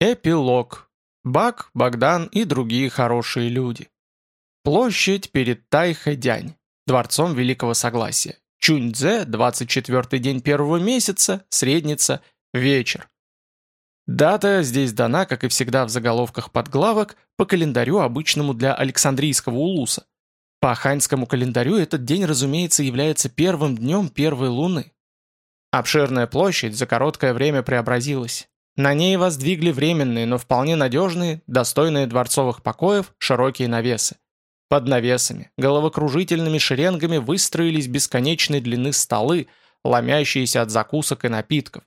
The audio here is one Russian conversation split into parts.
Эпилог. Бак, Богдан и другие хорошие люди. Площадь перед Тайхэдянь, дворцом Великого Согласия. Чуньцзе, 24 день первого месяца, средница, вечер. Дата здесь дана, как и всегда в заголовках подглавок, по календарю, обычному для Александрийского улуса. По ханьскому календарю этот день, разумеется, является первым днем первой луны. Обширная площадь за короткое время преобразилась. На ней воздвигли временные, но вполне надежные, достойные дворцовых покоев, широкие навесы. Под навесами, головокружительными шеренгами выстроились бесконечной длины столы, ломящиеся от закусок и напитков.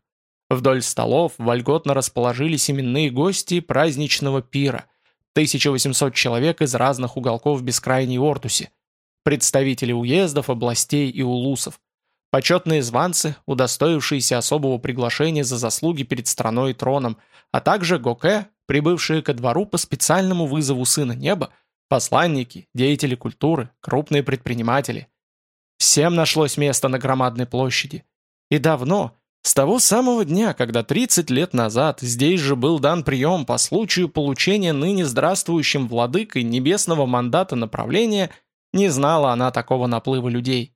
Вдоль столов вольготно расположились именные гости праздничного пира. 1800 человек из разных уголков бескрайней Ортуси. Представители уездов, областей и улусов. Почетные званцы, удостоившиеся особого приглашения за заслуги перед страной и троном, а также Гоке, прибывшие ко двору по специальному вызову Сына Неба, посланники, деятели культуры, крупные предприниматели. Всем нашлось место на громадной площади. И давно, с того самого дня, когда 30 лет назад здесь же был дан прием по случаю получения ныне здравствующим владыкой небесного мандата направления, не знала она такого наплыва людей.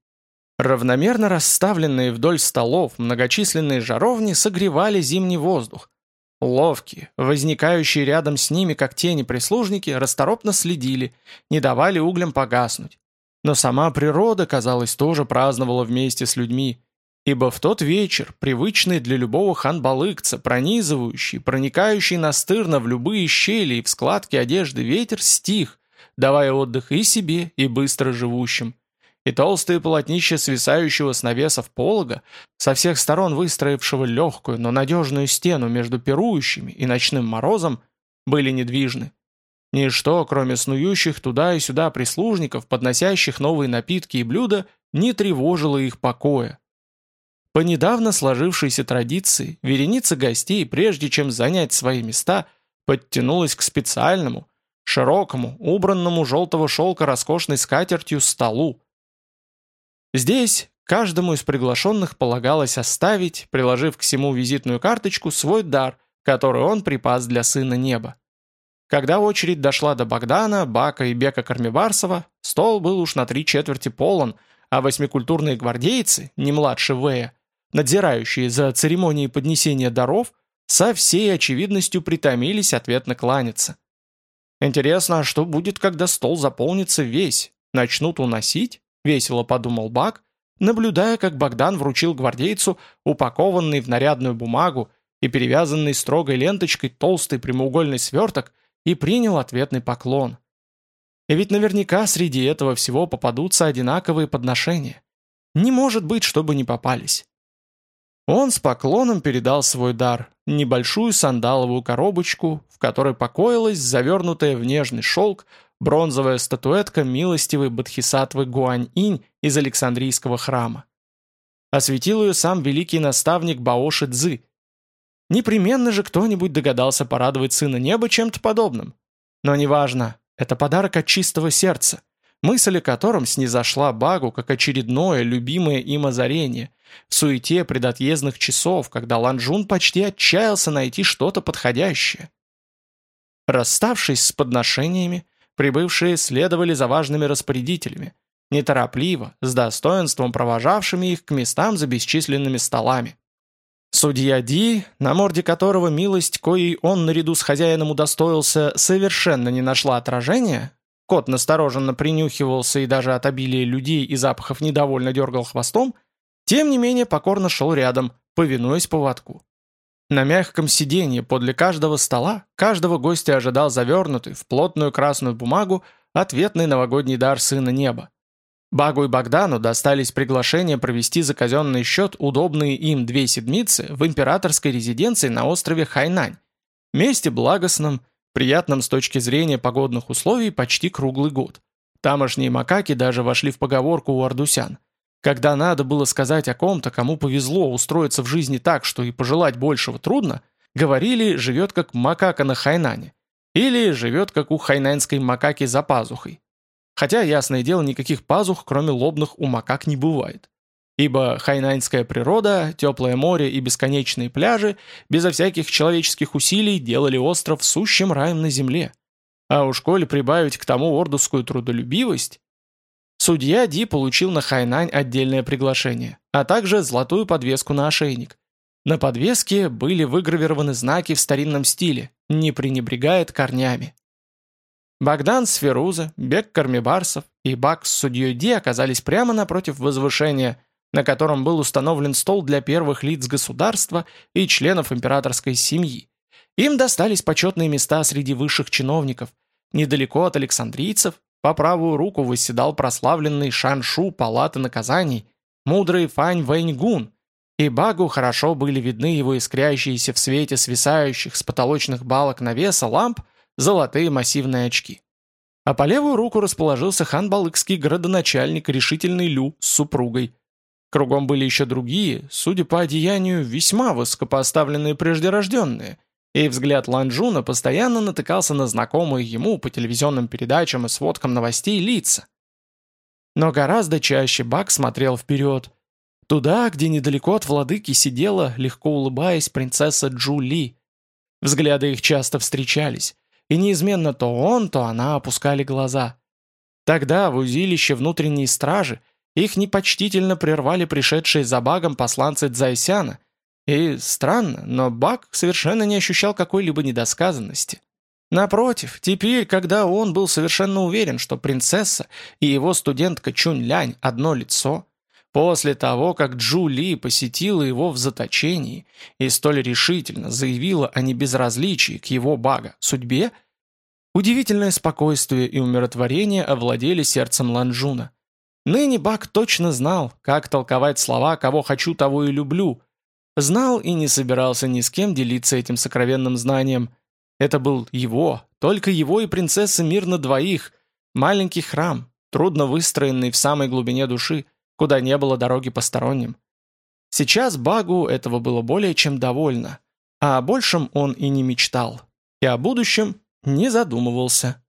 Равномерно расставленные вдоль столов многочисленные жаровни согревали зимний воздух. Ловкие, возникающие рядом с ними как тени прислужники, расторопно следили, не давали углям погаснуть. Но сама природа, казалось, тоже праздновала вместе с людьми, ибо в тот вечер, привычный для любого ханбалыкца, пронизывающий, проникающий настырно в любые щели и в складки одежды ветер стих, давая отдых и себе, и быстро живущим и толстые полотнища свисающего с навесов полога, со всех сторон выстроившего легкую, но надежную стену между пирующими и ночным морозом, были недвижны. Ничто, кроме снующих туда и сюда прислужников, подносящих новые напитки и блюда, не тревожило их покоя. По недавно сложившейся традиции, вереница гостей, прежде чем занять свои места, подтянулась к специальному, широкому, убранному желтого шелка роскошной скатертью столу, Здесь каждому из приглашенных полагалось оставить, приложив к всему визитную карточку, свой дар, который он припас для сына неба. Когда очередь дошла до Богдана, Бака и Бека Кармибарсова, стол был уж на три четверти полон, а восьмикультурные гвардейцы, не младше Вэя, надзирающие за церемонией поднесения даров, со всей очевидностью притомились ответно кланяться. Интересно, а что будет, когда стол заполнится весь? Начнут уносить? Весело подумал Бак, наблюдая, как Богдан вручил гвардейцу упакованный в нарядную бумагу и перевязанный строгой ленточкой толстый прямоугольный сверток и принял ответный поклон. И ведь наверняка среди этого всего попадутся одинаковые подношения. Не может быть, чтобы не попались. Он с поклоном передал свой дар, небольшую сандаловую коробочку, в которой покоилась завернутая в нежный шелк бронзовая статуэтка милостивой бодхисаттвы Гуань-инь из Александрийского храма. Осветил ее сам великий наставник Баоши Цзы. Непременно же кто-нибудь догадался порадовать сына неба чем-то подобным. Но неважно, это подарок от чистого сердца, мысль о котором снизошла Багу как очередное любимое им озарение, в суете предотъездных часов, когда Ланжун почти отчаялся найти что-то подходящее. Расставшись с подношениями, Прибывшие следовали за важными распорядителями, неторопливо, с достоинством провожавшими их к местам за бесчисленными столами. Судья Ди, на морде которого милость, коей он наряду с хозяином удостоился, совершенно не нашла отражения, кот настороженно принюхивался и даже от обилия людей и запахов недовольно дергал хвостом, тем не менее покорно шел рядом, повинуясь поводку. На мягком сиденье подле каждого стола каждого гостя ожидал завернутый в плотную красную бумагу ответный новогодний дар Сына Неба. Багу и Богдану достались приглашения провести за казенный счет удобные им две седмицы в императорской резиденции на острове Хайнань, месте благостном, приятном с точки зрения погодных условий почти круглый год. Тамошние макаки даже вошли в поговорку у ардусян. Когда надо было сказать о ком-то, кому повезло устроиться в жизни так, что и пожелать большего трудно, говорили «живет как макака на Хайнане» или «живет как у хайнанской макаки за пазухой». Хотя, ясное дело, никаких пазух, кроме лобных, у макак не бывает. ибо хайнаньская природа, теплое море и бесконечные пляжи безо всяких человеческих усилий делали остров сущим раем на земле. А уж коли прибавить к тому ордусскую трудолюбивость... Судья Ди получил на Хайнань отдельное приглашение, а также золотую подвеску на ошейник. На подвеске были выгравированы знаки в старинном стиле «Не пренебрегает корнями». Богдан с Феруза, Бек Кармибарсов и Бак с судьей Ди оказались прямо напротив возвышения, на котором был установлен стол для первых лиц государства и членов императорской семьи. Им достались почетные места среди высших чиновников. Недалеко от александрийцев по правую руку восседал прославленный Шаншу палаты наказаний, мудрый Фань Вэньгун, и Багу хорошо были видны его искрящиеся в свете свисающих с потолочных балок навеса ламп золотые массивные очки. А по левую руку расположился хан Балыкский градоначальник решительный Лю с супругой – Кругом были еще другие, судя по одеянию, весьма высокопоставленные преждерожденные, и взгляд Ланжуна постоянно натыкался на знакомые ему по телевизионным передачам и сводкам новостей лица. Но гораздо чаще Бак смотрел вперед, туда, где недалеко от владыки сидела, легко улыбаясь, принцесса Джули. Взгляды их часто встречались, и неизменно то он, то она опускали глаза. Тогда в узилище внутренней стражи их непочтительно прервали пришедшие за Багом посланцы Дзайсяна, и странно, но Баг совершенно не ощущал какой-либо недосказанности. Напротив, теперь, когда он был совершенно уверен, что принцесса и его студентка Чунь-Лянь одно лицо, после того, как Джу Ли посетила его в заточении и столь решительно заявила о небезразличии к его Бага судьбе, удивительное спокойствие и умиротворение овладели сердцем Ланжуна. Ныне Бак точно знал, как толковать слова «кого хочу, того и люблю». Знал и не собирался ни с кем делиться этим сокровенным знанием. Это был его, только его и принцесса мир на двоих, маленький храм, трудно выстроенный в самой глубине души, куда не было дороги посторонним. Сейчас Багу этого было более чем довольно, а о большем он и не мечтал, и о будущем не задумывался.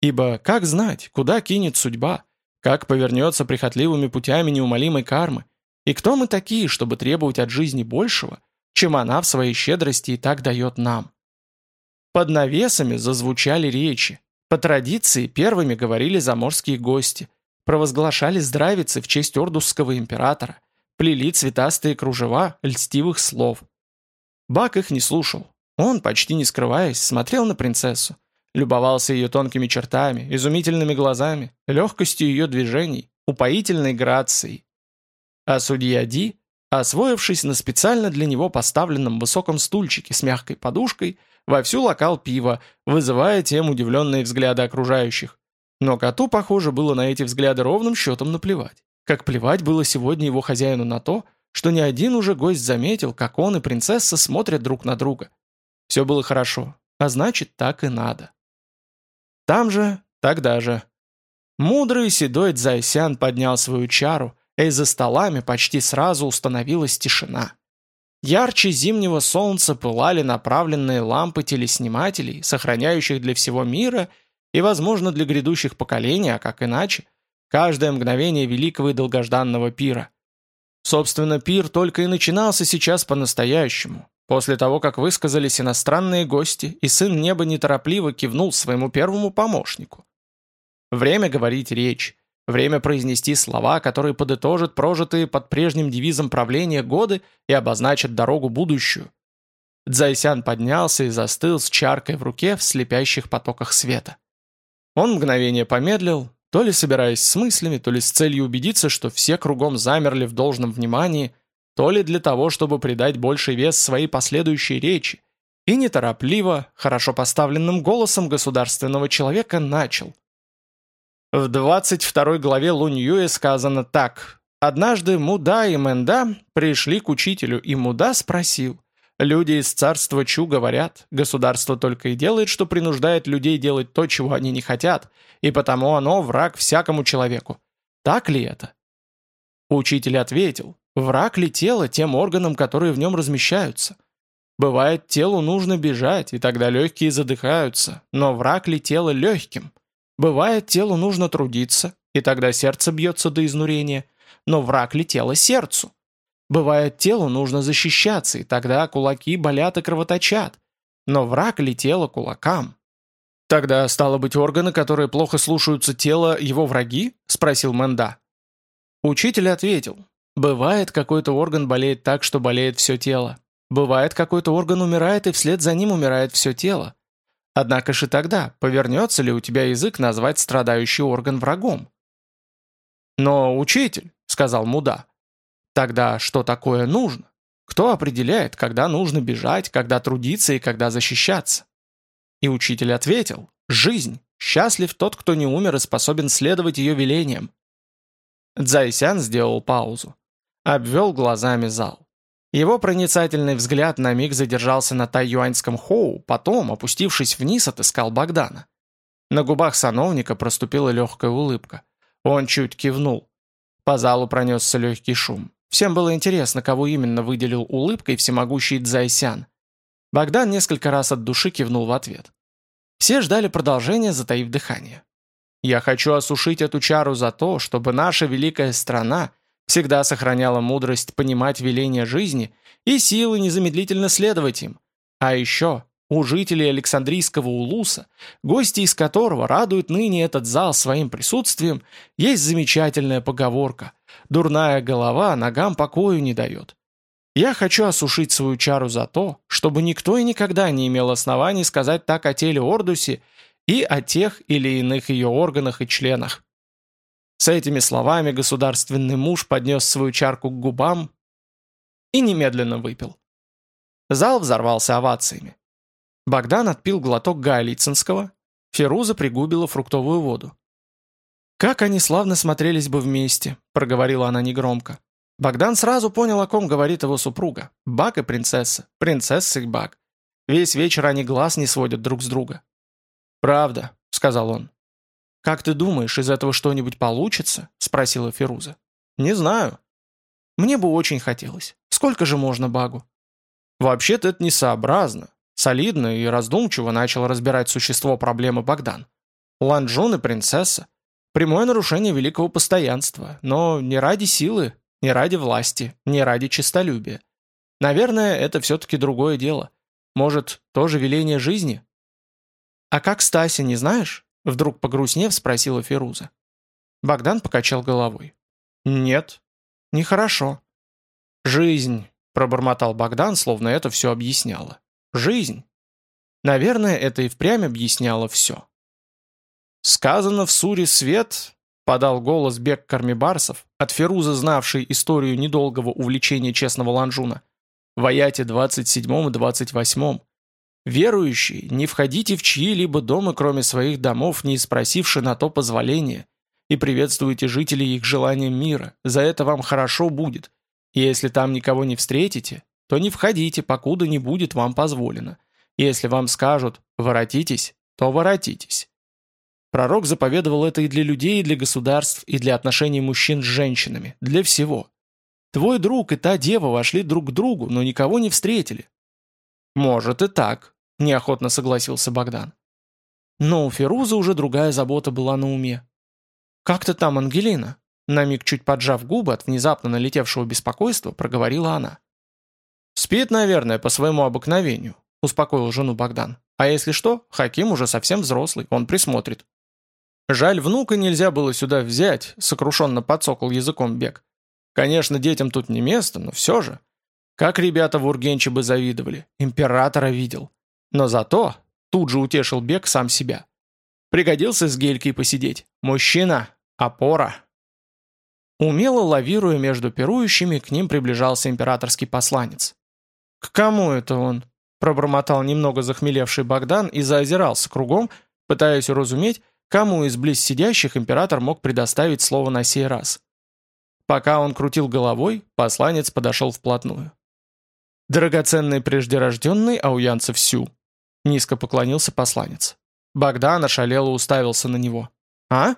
Ибо как знать, куда кинет судьба – как повернется прихотливыми путями неумолимой кармы? И кто мы такие, чтобы требовать от жизни большего, чем она в своей щедрости и так дает нам? Под навесами зазвучали речи. По традиции первыми говорили заморские гости, провозглашали здравицы в честь ордусского императора, плели цветастые кружева льстивых слов. Бак их не слушал. Он, почти не скрываясь, смотрел на принцессу, Любовался ее тонкими чертами, изумительными глазами, легкостью ее движений, упоительной грацией. А судья Ди, освоившись на специально для него поставленном высоком стульчике с мягкой подушкой, вовсю локал пиво, вызывая тем удивленные взгляды окружающих. Но коту, похоже, было на эти взгляды ровным счетом наплевать. Как плевать было сегодня его хозяину на то, что ни один уже гость заметил, как он и принцесса смотрят друг на друга. Все было хорошо, а значит, так и надо. Там же, тогда же. Мудрый седой Дзайсян поднял свою чару, и за столами почти сразу установилась тишина. Ярче зимнего солнца пылали направленные лампы телеснимателей, сохраняющих для всего мира и, возможно, для грядущих поколений, а как иначе, каждое мгновение великого и долгожданного пира. Собственно, пир только и начинался сейчас по-настоящему. После того, как высказались иностранные гости, и сын неба неторопливо кивнул своему первому помощнику. Время говорить речь, время произнести слова, которые подытожат прожитые под прежним девизом правления годы и обозначат дорогу будущую. Дзайсян поднялся и застыл с чаркой в руке в слепящих потоках света. Он мгновение помедлил, то ли собираясь с мыслями, то ли с целью убедиться, что все кругом замерли в должном внимании – то ли для того, чтобы придать больший вес своей последующей речи, и неторопливо, хорошо поставленным голосом государственного человека начал. В 22 главе Луньюэ сказано так. Однажды Муда и Мэнда пришли к учителю, и Муда спросил, «Люди из царства Чу говорят, государство только и делает, что принуждает людей делать то, чего они не хотят, и потому оно враг всякому человеку. Так ли это?» Учитель ответил, Враг ли тело тем органам, которые в нем размещаются? Бывает, телу нужно бежать, и тогда легкие задыхаются, но враг ли тело легким? Бывает, телу нужно трудиться, и тогда сердце бьется до изнурения, но враг ли тело сердцу? Бывает, телу нужно защищаться, и тогда кулаки болят и кровоточат. Но враг ли тело кулакам? «Тогда, стало быть, органы, которые плохо слушаются тела, его враги?» – спросил Мэнда. Учитель ответил. «Бывает, какой-то орган болеет так, что болеет все тело. Бывает, какой-то орган умирает, и вслед за ним умирает все тело. Однако же тогда, повернется ли у тебя язык назвать страдающий орган врагом?» «Но, учитель», — сказал Муда, — «тогда что такое нужно? Кто определяет, когда нужно бежать, когда трудиться и когда защищаться?» И учитель ответил, «Жизнь. Счастлив тот, кто не умер и способен следовать ее велениям». Цзайсян сделал паузу. Обвел глазами зал. Его проницательный взгляд на миг задержался на тайюаньском хоу, потом, опустившись вниз, отыскал Богдана. На губах сановника проступила легкая улыбка. Он чуть кивнул. По залу пронесся легкий шум. Всем было интересно, кого именно выделил улыбкой всемогущий Цзайсян. Богдан несколько раз от души кивнул в ответ. Все ждали продолжения, затаив дыхание. «Я хочу осушить эту чару за то, чтобы наша великая страна всегда сохраняла мудрость понимать веления жизни и силы незамедлительно следовать им. А еще у жителей Александрийского улуса, гости из которого радуют ныне этот зал своим присутствием, есть замечательная поговорка «Дурная голова ногам покою не дает». Я хочу осушить свою чару за то, чтобы никто и никогда не имел оснований сказать так о теле Ордусе и о тех или иных ее органах и членах. С этими словами государственный муж поднес свою чарку к губам и немедленно выпил. Зал взорвался овациями. Богдан отпил глоток Гаолицинского, Феруза пригубила фруктовую воду. «Как они славно смотрелись бы вместе», — проговорила она негромко. Богдан сразу понял, о ком говорит его супруга. Бак и принцесса, принцесса и Бак. Весь вечер они глаз не сводят друг с друга. «Правда», — сказал он. «Как ты думаешь, из этого что-нибудь получится?» — спросила Феруза. «Не знаю». «Мне бы очень хотелось. Сколько же можно Багу?» «Вообще-то это несообразно». Солидно и раздумчиво начал разбирать существо проблемы Богдан. Ланджун и принцесса. Прямое нарушение великого постоянства, но не ради силы, не ради власти, не ради честолюбия. Наверное, это все-таки другое дело. Может, тоже веление жизни? «А как Стася, не знаешь?» Вдруг погрустнев спросила Феруза. Богдан покачал головой. «Нет, нехорошо». «Жизнь», — пробормотал Богдан, словно это все объясняло. «Жизнь». Наверное, это и впрямь объясняло все. Сказано в суре «Свет», подал голос Бек Кармибарсов, от Феруза знавший историю недолгого увлечения честного Ланжуна, в аяте 27 и 28. «Верующие, не входите в чьи-либо дома, кроме своих домов, не спросивши на то позволения, и приветствуйте жителей их желанием мира, за это вам хорошо будет. Если там никого не встретите, то не входите, покуда не будет вам позволено. Если вам скажут «воротитесь», то воротитесь. Пророк заповедовал это и для людей, и для государств, и для отношений мужчин с женщинами, для всего. Твой друг и та дева вошли друг к другу, но никого не встретили. Может и так, неохотно согласился Богдан. Но у Феруза уже другая забота была на уме. «Как ты там, Ангелина?» На миг чуть поджав губы от внезапно налетевшего беспокойства, проговорила она. «Спит, наверное, по своему обыкновению», — успокоил жену Богдан. «А если что, Хаким уже совсем взрослый, он присмотрит». Жаль, внука нельзя было сюда взять, сокрушенно подсокал языком Бег. Конечно, детям тут не место, но все же. Как ребята в Ургенче бы завидовали, императора видел. Но зато тут же утешил Бег сам себя. Пригодился с гелькой посидеть. Мужчина, опора. Умело лавируя между пирующими, к ним приближался императорский посланец. «К кому это он?» пробормотал немного захмелевший Богдан и заозирался кругом, пытаясь уразуметь, Кому из близ сидящих император мог предоставить слово на сей раз? Пока он крутил головой, посланец подошел вплотную. «Драгоценный преждерожденный ауянцев Сю», — низко поклонился посланец. Богдан ошалело уставился на него. «А?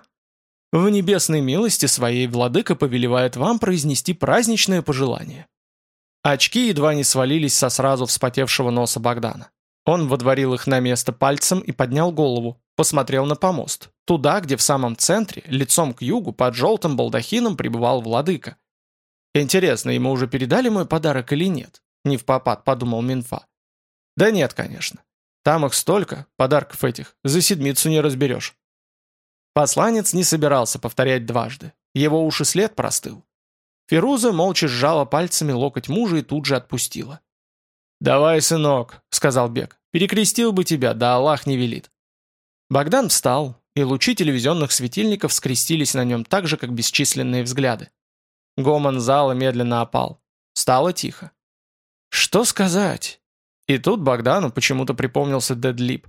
В небесной милости своей владыка повелевает вам произнести праздничное пожелание». Очки едва не свалились со сразу вспотевшего носа Богдана. Он водворил их на место пальцем и поднял голову, посмотрел на помост, туда, где в самом центре, лицом к югу, под желтым балдахином пребывал владыка. Интересно, ему уже передали мой подарок или нет? Не в попад, подумал Минфа. Да нет, конечно. Там их столько, подарков этих, за седмицу не разберешь. Посланец не собирался повторять дважды. Его уши след простыл. Феруза молча сжала пальцами локоть мужа и тут же отпустила. «Давай, сынок», — сказал Бек, — «перекрестил бы тебя, да Аллах не велит». Богдан встал, и лучи телевизионных светильников скрестились на нем так же, как бесчисленные взгляды. Гомон зала медленно опал. Стало тихо. Что сказать? И тут Богдану почему-то припомнился Дедлип.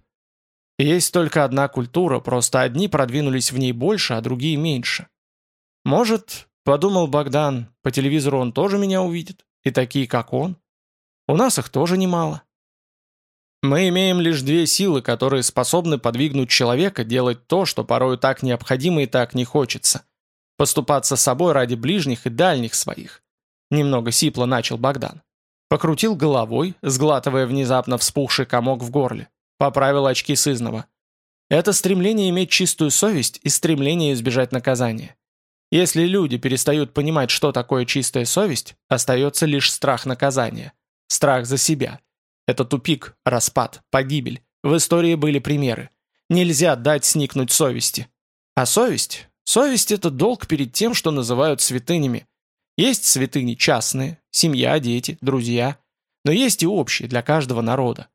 Есть только одна культура, просто одни продвинулись в ней больше, а другие меньше. Может, подумал Богдан, по телевизору он тоже меня увидит, и такие, как он. У нас их тоже немало. Мы имеем лишь две силы, которые способны подвигнуть человека делать то, что порою так необходимо и так не хочется. Поступаться собой ради ближних и дальних своих. Немного сипло начал Богдан. Покрутил головой, сглатывая внезапно вспухший комок в горле. Поправил очки сызнова. Это стремление иметь чистую совесть и стремление избежать наказания. Если люди перестают понимать, что такое чистая совесть, остается лишь страх наказания. Страх за себя. Это тупик, распад, погибель. В истории были примеры. Нельзя дать сникнуть совести. А совесть? Совесть – это долг перед тем, что называют святынями. Есть святыни частные, семья, дети, друзья. Но есть и общие для каждого народа.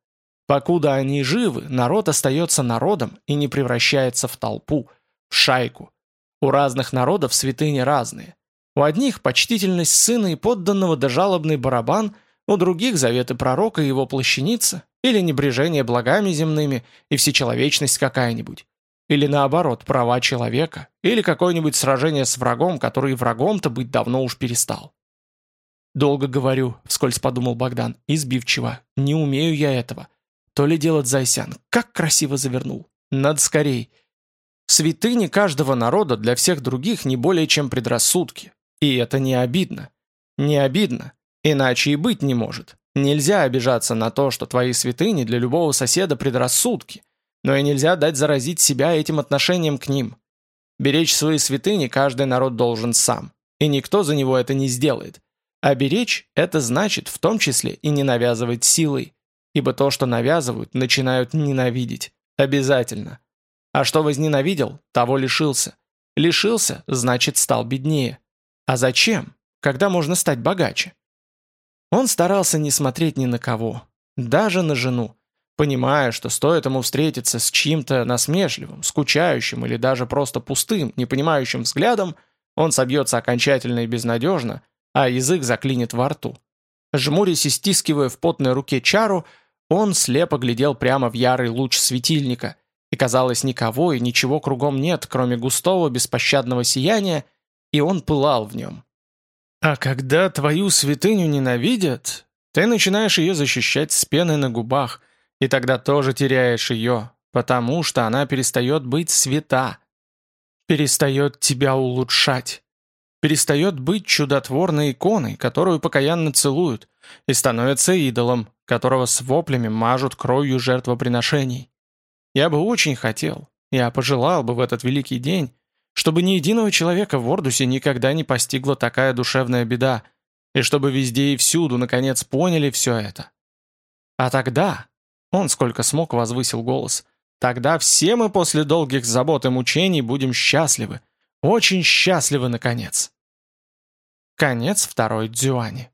Покуда они живы, народ остается народом и не превращается в толпу, в шайку. У разных народов святыни разные. У одних почтительность сына и подданного да жалобный барабан, у других заветы пророка и его плащаница, или небрежение благами земными и всечеловечность какая-нибудь. Или наоборот, права человека, или какое-нибудь сражение с врагом, который врагом-то быть давно уж перестал. «Долго говорю», — вскользь подумал Богдан, избивчиво, «не умею я этого. То ли делать Зайсян. Как красиво завернул. Надо скорей. Святыни каждого народа для всех других не более чем предрассудки. И это не обидно. Не обидно. Иначе и быть не может. Нельзя обижаться на то, что твои святыни для любого соседа предрассудки. Но и нельзя дать заразить себя этим отношением к ним. Беречь свои святыни каждый народ должен сам. И никто за него это не сделает. А беречь – это значит в том числе и не навязывать силой. Ибо то, что навязывают, начинают ненавидеть. Обязательно. А что возненавидел, того лишился. Лишился, значит, стал беднее. А зачем, когда можно стать богаче? Он старался не смотреть ни на кого, даже на жену, понимая, что стоит ему встретиться с чьим-то насмешливым, скучающим или даже просто пустым, не понимающим взглядом, он собьется окончательно и безнадежно, а язык заклинит во рту. Жмурясь и стискивая в потной руке чару, он слепо глядел прямо в ярый луч светильника, и казалось, никого и ничего кругом нет, кроме густого беспощадного сияния, и он пылал в нем. А когда твою святыню ненавидят, ты начинаешь ее защищать с пеной на губах, и тогда тоже теряешь ее, потому что она перестает быть свята, перестает тебя улучшать, перестает быть чудотворной иконой, которую покаянно целуют, и становится идолом, которого с воплями мажут кровью жертвоприношений. Я бы очень хотел, я пожелал бы в этот великий день, чтобы ни единого человека в Ордусе никогда не постигла такая душевная беда, и чтобы везде и всюду, наконец, поняли все это. А тогда, он сколько смог возвысил голос, тогда все мы после долгих забот и мучений будем счастливы, очень счастливы, наконец. Конец второй дзюани.